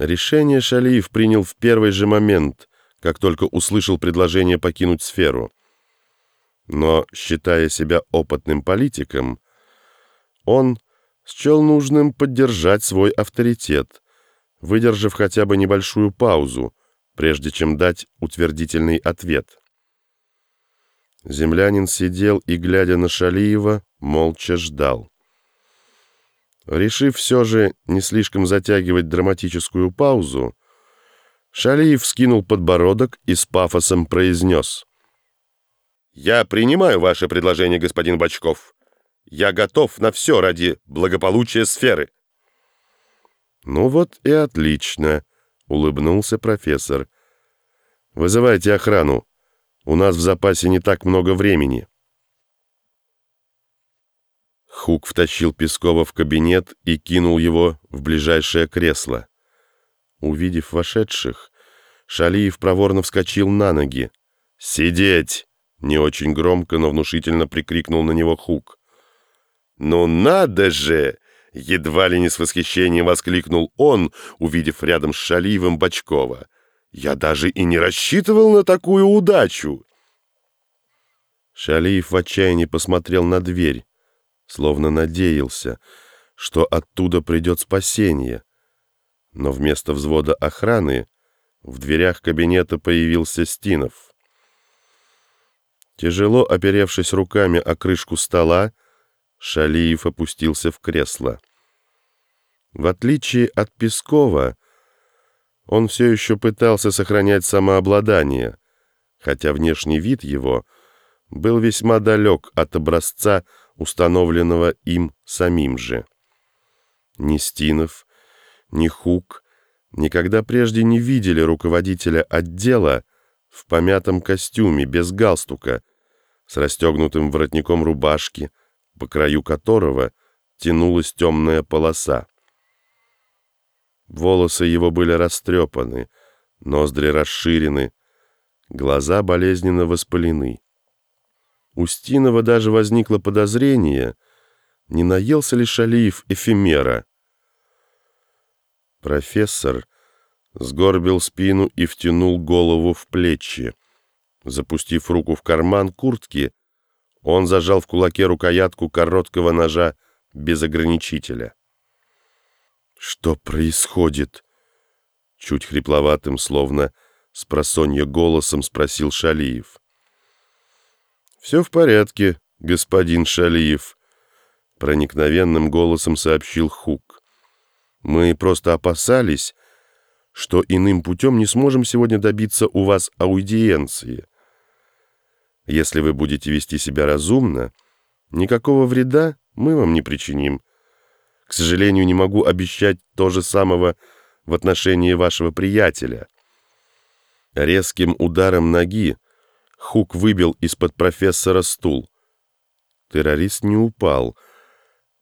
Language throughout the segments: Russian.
Решение Шалиев принял в первый же момент, как только услышал предложение покинуть сферу. Но, считая себя опытным политиком, он счел нужным поддержать свой авторитет, выдержав хотя бы небольшую паузу, прежде чем дать утвердительный ответ. Землянин сидел и, глядя на Шалиева, молча ждал. Решив все же не слишком затягивать драматическую паузу, Шалиев скинул подбородок и с пафосом произнес. «Я принимаю ваше предложение, господин Бочков. Я готов на все ради благополучия сферы». «Ну вот и отлично», — улыбнулся профессор. «Вызывайте охрану. У нас в запасе не так много времени». Хук втащил Пескова в кабинет и кинул его в ближайшее кресло. Увидев вошедших, Шалиев проворно вскочил на ноги. «Сидеть!» — не очень громко, но внушительно прикрикнул на него Хук. «Ну надо же!» — едва ли не с восхищением воскликнул он, увидев рядом с Шалиевым Бочкова. «Я даже и не рассчитывал на такую удачу!» Шалиев в отчаянии посмотрел на дверь, словно надеялся, что оттуда придет спасение. Но вместо взвода охраны в дверях кабинета появился Стинов. Тяжело оперевшись руками о крышку стола, Шалиев опустился в кресло. В отличие от Пескова, он все еще пытался сохранять самообладание, хотя внешний вид его был весьма далек от образца, установленного им самим же. Ни Стинов, ни Хук никогда прежде не видели руководителя отдела в помятом костюме, без галстука, с расстегнутым воротником рубашки, по краю которого тянулась темная полоса. Волосы его были растрепаны, ноздри расширены, глаза болезненно воспалены. У Стинова даже возникло подозрение, не наелся ли Шалиев эфемера. Профессор сгорбил спину и втянул голову в плечи. Запустив руку в карман куртки, он зажал в кулаке рукоятку короткого ножа без ограничителя. «Что происходит?» Чуть хрипловатым, словно с просонья голосом спросил Шалиев. «Все в порядке, господин Шалиев», — проникновенным голосом сообщил Хук. «Мы просто опасались, что иным путем не сможем сегодня добиться у вас аудиенции. Если вы будете вести себя разумно, никакого вреда мы вам не причиним. К сожалению, не могу обещать то же самого в отношении вашего приятеля». Резким ударом ноги Хук выбил из-под профессора стул. Террорист не упал,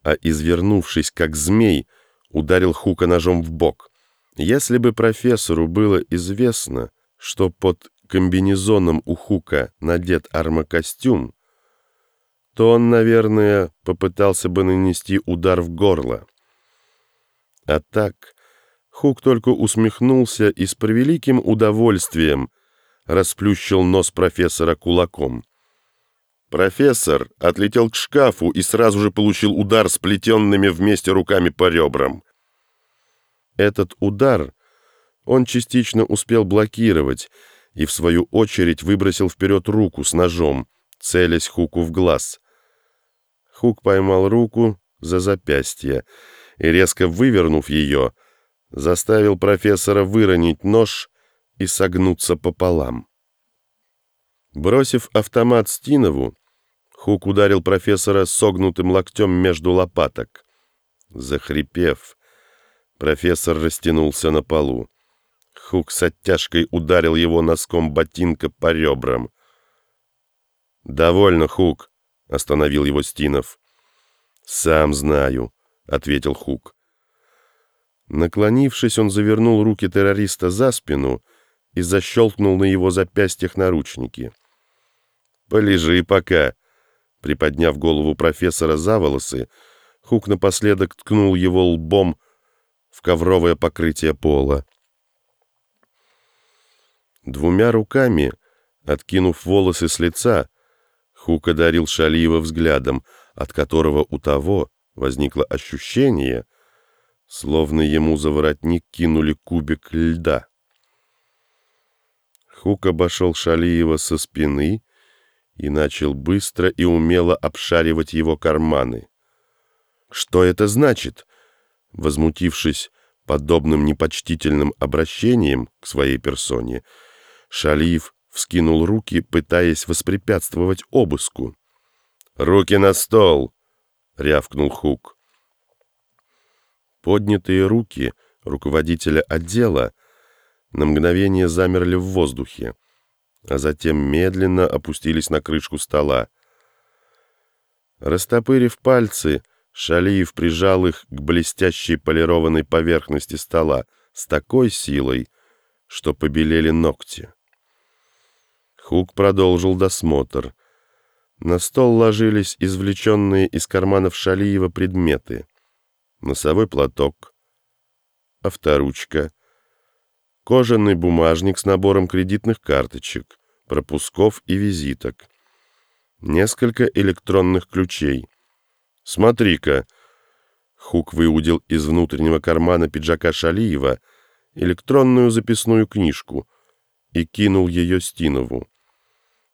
а, извернувшись как змей, ударил Хука ножом в бок. Если бы профессору было известно, что под комбинезоном у Хука надет армокостюм, то он, наверное, попытался бы нанести удар в горло. А так Хук только усмехнулся и с превеликим удовольствием расплющил нос профессора кулаком. Профессор отлетел к шкафу и сразу же получил удар сплетенными вместе руками по ребрам. Этот удар он частично успел блокировать и, в свою очередь, выбросил вперед руку с ножом, целясь Хуку в глаз. Хук поймал руку за запястье и, резко вывернув ее, заставил профессора выронить нож и согнуться пополам. Бросив автомат Стинову, Хук ударил профессора согнутым локтем между лопаток. Захрипев, профессор растянулся на полу. Хук с оттяжкой ударил его носком ботинка по ребрам. «Довольно, Хук», — остановил его Стинов. «Сам знаю», — ответил Хук. Наклонившись, он завернул руки террориста за спину и защелкнул на его запястьях наручники. «Полежи пока», — приподняв голову профессора за волосы, Хук напоследок ткнул его лбом в ковровое покрытие пола. Двумя руками, откинув волосы с лица, Хук одарил Шалиева взглядом, от которого у того возникло ощущение, словно ему за воротник кинули кубик льда. Хук обошел Шалиева со спины и начал быстро и умело обшаривать его карманы. «Что это значит?» Возмутившись подобным непочтительным обращением к своей персоне, Шалиев вскинул руки, пытаясь воспрепятствовать обыску. «Руки на стол!» — рявкнул Хук. Поднятые руки руководителя отдела на мгновение замерли в воздухе, а затем медленно опустились на крышку стола. Растопырив пальцы, Шалиев прижал их к блестящей полированной поверхности стола с такой силой, что побелели ногти. Хук продолжил досмотр. На стол ложились извлеченные из карманов Шалиева предметы. Носовой платок, авторучка, кожаный бумажник с набором кредитных карточек, пропусков и визиток, несколько электронных ключей. «Смотри-ка!» Хук выудил из внутреннего кармана пиджака Шалиева электронную записную книжку и кинул ее Стинову.